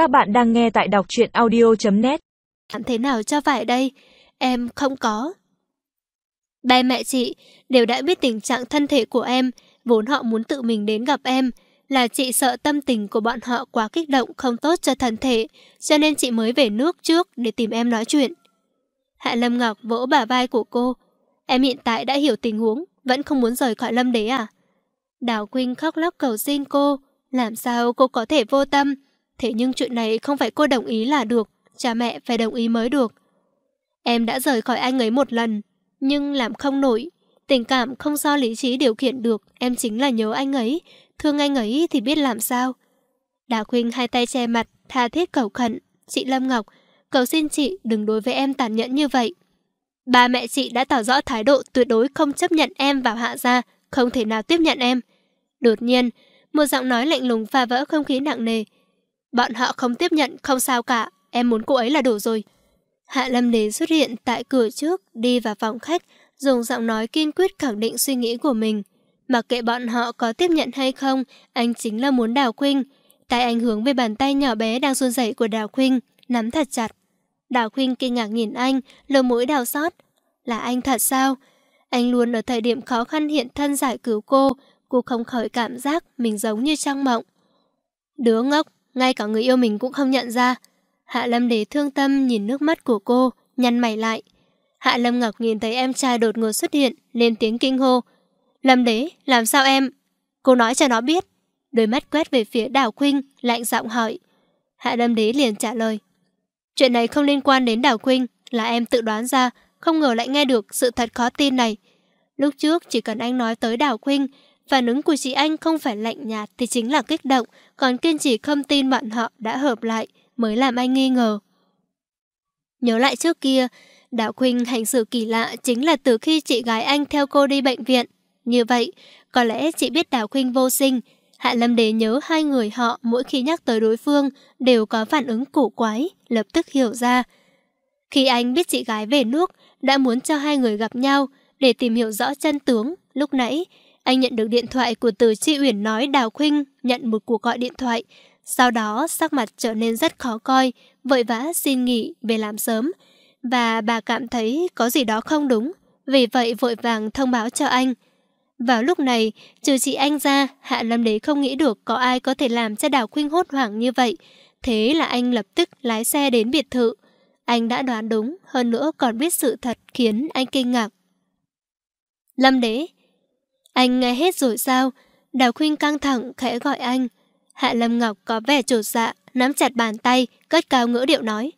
Các bạn đang nghe tại đọc truyện audio.net Làm thế nào cho phải đây? Em không có. Ba mẹ chị đều đã biết tình trạng thân thể của em, vốn họ muốn tự mình đến gặp em. Là chị sợ tâm tình của bọn họ quá kích động không tốt cho thân thể, cho nên chị mới về nước trước để tìm em nói chuyện. Hạ Lâm Ngọc vỗ bả vai của cô. Em hiện tại đã hiểu tình huống, vẫn không muốn rời khỏi Lâm Đế à? Đào Quynh khóc lóc cầu xin cô. Làm sao cô có thể vô tâm? Thế nhưng chuyện này không phải cô đồng ý là được, cha mẹ phải đồng ý mới được. Em đã rời khỏi anh ấy một lần, nhưng làm không nổi. Tình cảm không do lý trí điều khiển được, em chính là nhớ anh ấy, thương anh ấy thì biết làm sao. Đà Quỳnh hai tay che mặt, tha thiết cầu khẩn. Chị Lâm Ngọc, cầu xin chị đừng đối với em tàn nhẫn như vậy. Ba mẹ chị đã tỏ rõ thái độ tuyệt đối không chấp nhận em vào hạ gia, không thể nào tiếp nhận em. Đột nhiên, một giọng nói lạnh lùng phá vỡ không khí nặng nề. Bọn họ không tiếp nhận, không sao cả, em muốn cô ấy là đủ rồi. Hạ Lâm Đế xuất hiện tại cửa trước, đi vào phòng khách, dùng giọng nói kiên quyết khẳng định suy nghĩ của mình. Mặc kệ bọn họ có tiếp nhận hay không, anh chính là muốn Đào Khuynh. Tay anh hướng về bàn tay nhỏ bé đang run rẩy của Đào Khuynh, nắm thật chặt. Đào Khuynh kinh ngạc nhìn anh, lờ mũi đào xót. Là anh thật sao? Anh luôn ở thời điểm khó khăn hiện thân giải cứu cô, cô không khỏi cảm giác mình giống như trong mộng. Đứa ngốc, ngay cả người yêu mình cũng không nhận ra. Hạ Lâm Đế thương tâm nhìn nước mắt của cô, nhăn mày lại. Hạ Lâm Ngọc nhìn thấy em trai đột ngột xuất hiện, lên tiếng kinh hô. Lâm Đế, làm sao em? Cô nói cho nó biết. Đôi mắt quét về phía Đào Khuynh, lạnh giọng hỏi. Hạ Lâm Đế liền trả lời. Chuyện này không liên quan đến Đào Khuynh, là em tự đoán ra, không ngờ lại nghe được sự thật khó tin này. Lúc trước chỉ cần anh nói tới Đào Khuynh, Phản ứng của chị anh không phải lạnh nhạt thì chính là kích động, còn kiên trì không tin bọn họ đã hợp lại mới làm anh nghi ngờ. Nhớ lại trước kia, Đạo Khuynh hành xử kỳ lạ chính là từ khi chị gái anh theo cô đi bệnh viện. Như vậy, có lẽ chị biết Đạo Khuynh vô sinh. Hạ Lâm Đế nhớ hai người họ mỗi khi nhắc tới đối phương đều có phản ứng cổ quái, lập tức hiểu ra. Khi anh biết chị gái về nước, đã muốn cho hai người gặp nhau để tìm hiểu rõ chân tướng. Lúc nãy, anh nhận được điện thoại của từ Chi Uyển nói Đào Khuynh nhận một cuộc gọi điện thoại. Sau đó sắc mặt trở nên rất khó coi, vội vã xin nghỉ về làm sớm. Và bà cảm thấy có gì đó không đúng, vì vậy vội vàng thông báo cho anh. Vào lúc này, trừ chị anh ra, Hạ Lâm Đế không nghĩ được có ai có thể làm cho Đào Khuynh hốt hoảng như vậy. Thế là anh lập tức lái xe đến biệt thự. Anh đã đoán đúng, hơn nữa còn biết sự thật khiến anh kinh ngạc. Lâm Đế, anh nghe hết rồi sao? Đào Khuynh căng thẳng khẽ gọi anh. Hạ Lâm Ngọc có vẻ trột dạ, nắm chặt bàn tay, cất cao ngữ điệu nói.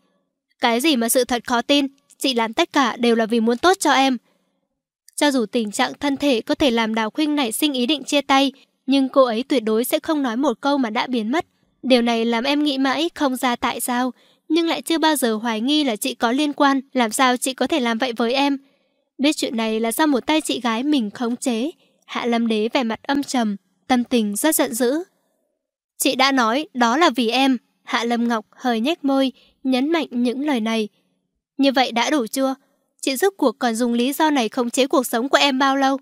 Cái gì mà sự thật khó tin, chị làm tất cả đều là vì muốn tốt cho em. Cho dù tình trạng thân thể có thể làm Đào Khuynh nảy sinh ý định chia tay, nhưng cô ấy tuyệt đối sẽ không nói một câu mà đã biến mất. Điều này làm em nghĩ mãi không ra tại sao, nhưng lại chưa bao giờ hoài nghi là chị có liên quan, làm sao chị có thể làm vậy với em. Biết chuyện này là do một tay chị gái mình khống chế, Hạ Lâm Đế vẻ mặt âm trầm, tâm tình rất giận dữ. Chị đã nói đó là vì em. Hạ Lâm Ngọc hơi nhếch môi, nhấn mạnh những lời này. Như vậy đã đủ chưa? Chị giúp cuộc còn dùng lý do này khống chế cuộc sống của em bao lâu?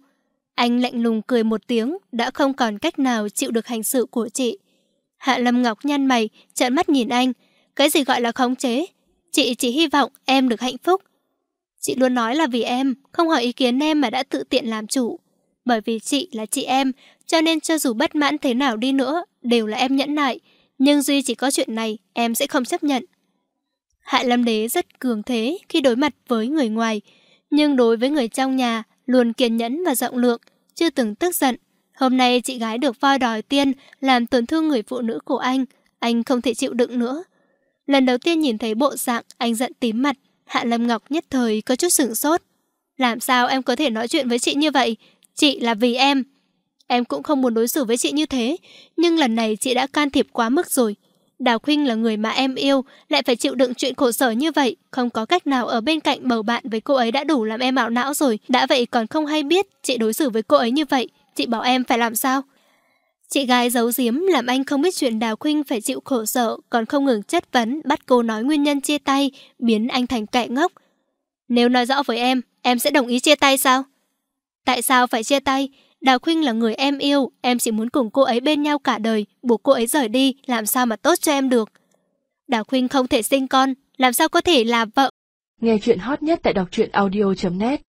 Anh lạnh lùng cười một tiếng, đã không còn cách nào chịu được hành sự của chị. Hạ Lâm Ngọc nhăn mày, trợn mắt nhìn anh. Cái gì gọi là khống chế? Chị chỉ hy vọng em được hạnh phúc. Chị luôn nói là vì em, không hỏi ý kiến em mà đã tự tiện làm chủ. Bởi vì chị là chị em, cho nên cho dù bất mãn thế nào đi nữa, đều là em nhẫn nại. Nhưng duy chỉ có chuyện này, em sẽ không chấp nhận. Hạ Lâm Đế rất cường thế khi đối mặt với người ngoài, nhưng đối với người trong nhà, luôn kiên nhẫn và rộng lượng, chưa từng tức giận. Hôm nay chị gái được voi đòi tiên, làm tổn thương người phụ nữ của anh, anh không thể chịu đựng nữa. Lần đầu tiên nhìn thấy bộ dạng, anh giận tím mặt, Hạ Lâm Ngọc nhất thời có chút sửng sốt. Làm sao em có thể nói chuyện với chị như vậy? Chị là vì em. Em cũng không muốn đối xử với chị như thế, nhưng lần này chị đã can thiệp quá mức rồi. Đào Khuynh là người mà em yêu, lại phải chịu đựng chuyện khổ sở như vậy, không có cách nào ở bên cạnh bầu bạn với cô ấy đã đủ làm em ảo não rồi. Đã vậy còn không hay biết chị đối xử với cô ấy như vậy, chị bảo em phải làm sao? Chị gái giấu giếm làm anh không biết chuyện Đào Khuynh phải chịu khổ sở, còn không ngừng chất vấn, bắt cô nói nguyên nhân chia tay, biến anh thành kẻ ngốc. Nếu nói rõ với em, em sẽ đồng ý chia tay sao? Tại sao phải chia tay? Đào Khuynh là người em yêu, em chỉ muốn cùng cô ấy bên nhau cả đời, buộc cô ấy rời đi, làm sao mà tốt cho em được. Đào Khuynh không thể sinh con, làm sao có thể là vợ? Nghe chuyện hot nhất tại đọc truyện audio.net